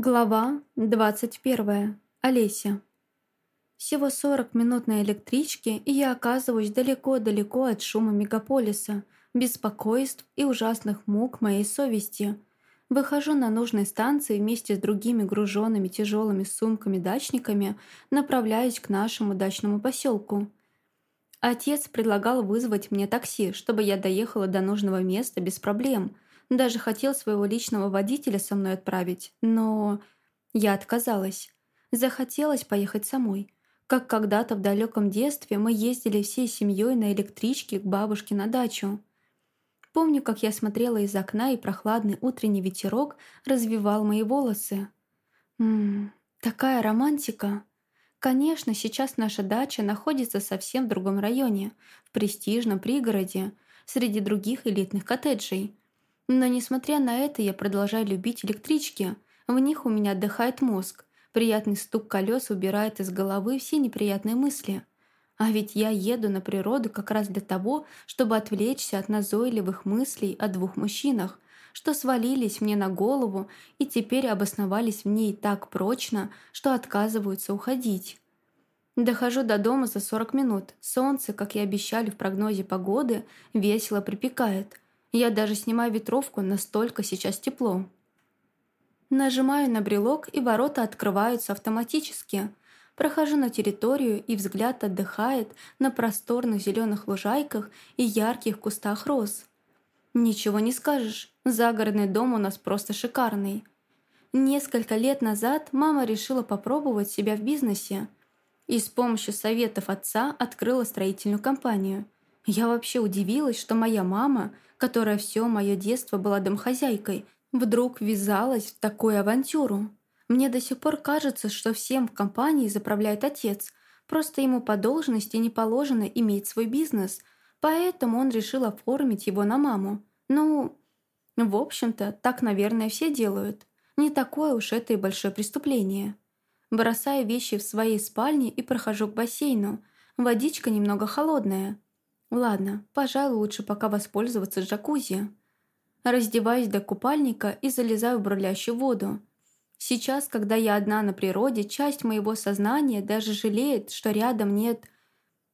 Глава 21. Олеся. Всего 40 минут на электричке, и я оказываюсь далеко-далеко от шума мегаполиса, беспокойств и ужасных мук моей совести. Выхожу на нужной станции вместе с другими груженными тяжелыми сумками-дачниками, направляюсь к нашему дачному поселку. Отец предлагал вызвать мне такси, чтобы я доехала до нужного места без проблем – даже хотел своего личного водителя со мной отправить, но я отказалась. Захотелось поехать самой. Как когда-то в далеком детстве мы ездили всей семьей на электричке к бабушке на дачу. Помню, как я смотрела из окна, и прохладный утренний ветерок развивал мои волосы. Ммм, такая романтика. Конечно, сейчас наша дача находится совсем в другом районе, в престижном пригороде, среди других элитных коттеджей. Но несмотря на это, я продолжаю любить электрички. В них у меня отдыхает мозг. Приятный стук колес убирает из головы все неприятные мысли. А ведь я еду на природу как раз для того, чтобы отвлечься от назойливых мыслей о двух мужчинах, что свалились мне на голову и теперь обосновались в ней так прочно, что отказываются уходить. Дохожу до дома за 40 минут. Солнце, как и обещали в прогнозе погоды, весело припекает – я даже снимаю ветровку, настолько сейчас тепло. Нажимаю на брелок, и ворота открываются автоматически. Прохожу на территорию, и взгляд отдыхает на просторных зеленых лужайках и ярких кустах роз. Ничего не скажешь, загородный дом у нас просто шикарный. Несколько лет назад мама решила попробовать себя в бизнесе и с помощью советов отца открыла строительную компанию. Я вообще удивилась, что моя мама – которая все мое детство была домохозяйкой, вдруг ввязалась в такую авантюру. Мне до сих пор кажется, что всем в компании заправляет отец, просто ему по должности не положено иметь свой бизнес, поэтому он решил оформить его на маму. Ну, в общем-то, так, наверное, все делают. Не такое уж это и большое преступление. Бросаю вещи в своей спальне и прохожу к бассейну. Водичка немного холодная. Ладно, пожалуй, лучше пока воспользоваться джакузи. Раздеваюсь до купальника и залезаю в бурлящую воду. Сейчас, когда я одна на природе, часть моего сознания даже жалеет, что рядом нет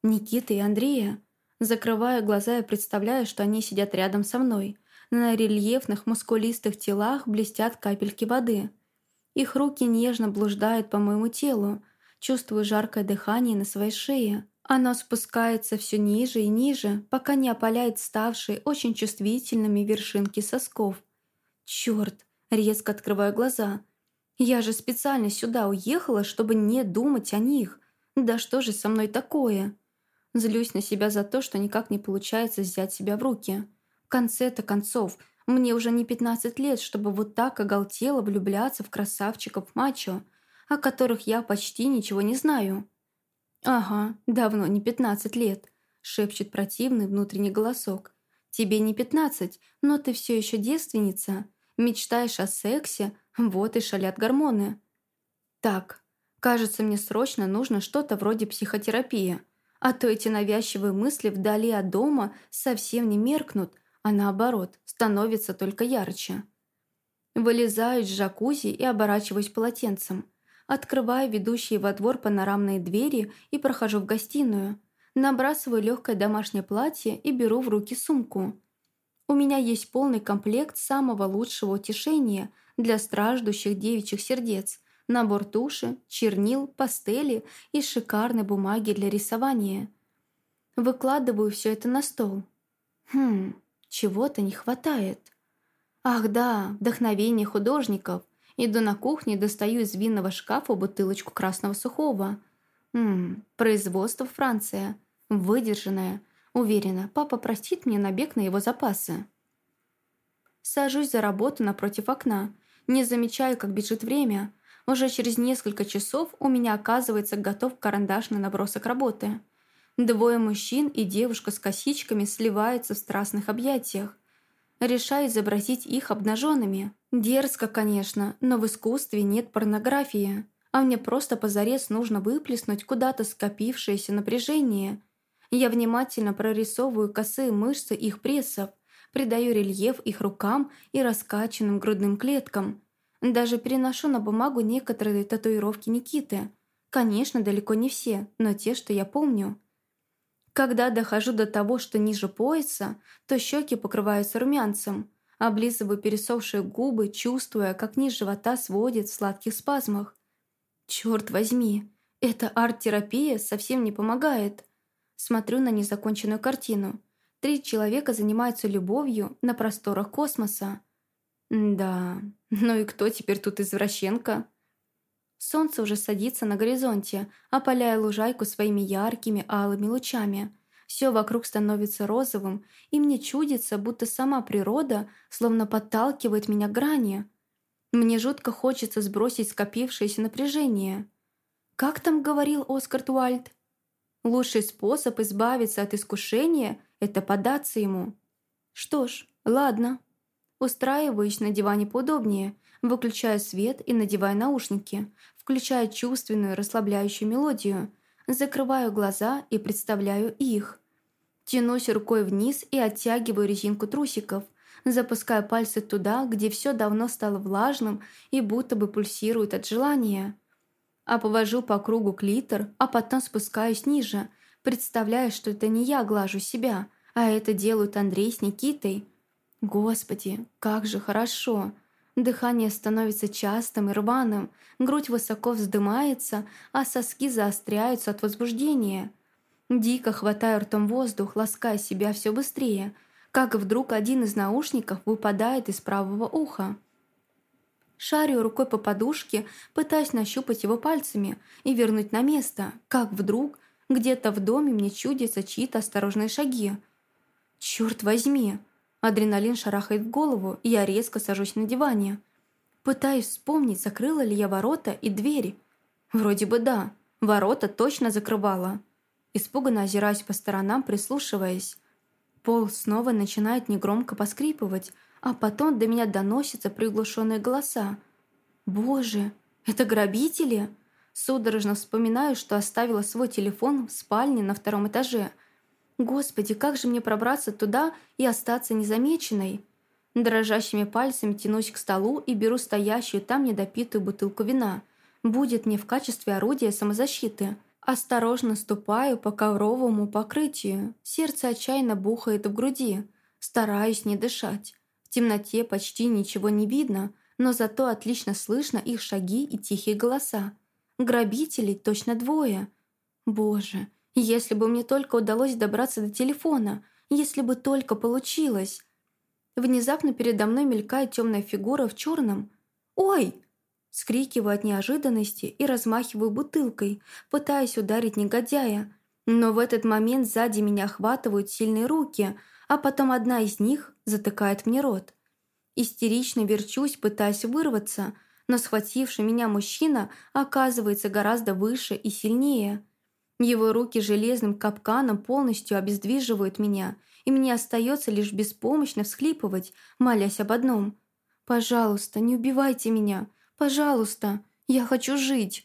Никиты и Андрея. Закрываю глаза и представляю, что они сидят рядом со мной. На рельефных мускулистых телах блестят капельки воды. Их руки нежно блуждают по моему телу. Чувствую жаркое дыхание на своей шее. Оно спускается все ниже и ниже, пока не опаляет ставшие очень чувствительными вершинки сосков. Черт! Резко открываю глаза. Я же специально сюда уехала, чтобы не думать о них. Да что же со мной такое? Злюсь на себя за то, что никак не получается взять себя в руки. В конце-то концов, мне уже не 15 лет, чтобы вот так оголтело влюбляться в красавчиков мачо, о которых я почти ничего не знаю. «Ага, давно не пятнадцать лет», — шепчет противный внутренний голосок. «Тебе не пятнадцать, но ты все еще девственница. Мечтаешь о сексе, вот и шалят гормоны». «Так, кажется, мне срочно нужно что-то вроде психотерапии, а то эти навязчивые мысли вдали от дома совсем не меркнут, а наоборот, становятся только ярче». Вылезаю из джакузи и оборачиваюсь полотенцем. Открываю ведущие во двор панорамные двери и прохожу в гостиную. Набрасываю легкое домашнее платье и беру в руки сумку. У меня есть полный комплект самого лучшего утешения для страждущих девичьих сердец. Набор туши, чернил, пастели и шикарной бумаги для рисования. Выкладываю все это на стол. Хм, чего-то не хватает. Ах да, вдохновение художников – Иду на кухню и достаю из винного шкафа бутылочку красного сухого. Ммм, производство Франция. Выдержанное. Уверена, папа простит мне набег на его запасы. Сажусь за работу напротив окна. Не замечаю, как бежит время. Уже через несколько часов у меня оказывается готов карандашный набросок работы. Двое мужчин и девушка с косичками сливаются в страстных объятиях. Решаю изобразить их обнаженными. Дерзко, конечно, но в искусстве нет порнографии. А мне просто позарез нужно выплеснуть куда-то скопившееся напряжение. Я внимательно прорисовываю косые мышцы их прессов, придаю рельеф их рукам и раскачанным грудным клеткам. Даже переношу на бумагу некоторые татуировки Никиты. Конечно, далеко не все, но те, что я помню. Когда дохожу до того, что ниже пояса, то щеки покрываются румянцем. Облизываю пересохшие губы, чувствуя, как низ живота сводит в сладких спазмах. Черт возьми, эта арт-терапия совсем не помогает. Смотрю на незаконченную картину. Три человека занимаются любовью на просторах космоса. Да, ну и кто теперь тут извращенка? Солнце уже садится на горизонте, опаляя лужайку своими яркими алыми лучами. Все вокруг становится розовым, и мне чудится, будто сама природа словно подталкивает меня к грани. Мне жутко хочется сбросить скопившееся напряжение. Как там говорил Оскар Туальд? Лучший способ избавиться от искушения – это податься ему. Что ж, ладно. Устраиваюсь на диване поудобнее, выключаю свет и надеваю наушники, включаю чувственную расслабляющую мелодию, закрываю глаза и представляю их. Тянусь рукой вниз и оттягиваю резинку трусиков, запускаю пальцы туда, где все давно стало влажным и будто бы пульсирует от желания. А повожу по кругу клитор, а потом спускаюсь ниже, представляя, что это не я глажу себя, а это делают Андрей с Никитой. Господи, как же хорошо! Дыхание становится частым и рваным, грудь высоко вздымается, а соски заостряются от возбуждения. Дико хватаю ртом воздух, лаская себя все быстрее, как вдруг один из наушников выпадает из правого уха. Шарю рукой по подушке, пытаясь нащупать его пальцами и вернуть на место, как вдруг где-то в доме мне чудятся чьи-то осторожные шаги. «Черт возьми!» Адреналин шарахает в голову, и я резко сажусь на диване. Пытаюсь вспомнить, закрыла ли я ворота и двери. Вроде бы да, ворота точно закрывала. Испуганно озираюсь по сторонам, прислушиваясь. Пол снова начинает негромко поскрипывать, а потом до меня доносятся приглушенные голоса. «Боже, это грабители?» Судорожно вспоминаю, что оставила свой телефон в спальне на втором этаже – Господи, как же мне пробраться туда и остаться незамеченной? Дрожащими пальцами тянусь к столу и беру стоящую там недопитую бутылку вина. Будет мне в качестве орудия самозащиты. Осторожно ступаю по ковровому покрытию. Сердце отчаянно бухает в груди. Стараюсь не дышать. В темноте почти ничего не видно, но зато отлично слышно их шаги и тихие голоса. Грабителей точно двое. Боже, если бы мне только удалось добраться до телефона, если бы только получилось. Внезапно передо мной мелькает темная фигура в черном. «Ой!» Скрикиваю от неожиданности и размахиваю бутылкой, пытаясь ударить негодяя. Но в этот момент сзади меня охватывают сильные руки, а потом одна из них затыкает мне рот. Истерично верчусь, пытаясь вырваться, но схвативший меня мужчина оказывается гораздо выше и сильнее – его руки железным капканом полностью обездвиживают меня, и мне остается лишь беспомощно всхлипывать, молясь об одном. «Пожалуйста, не убивайте меня! Пожалуйста! Я хочу жить!»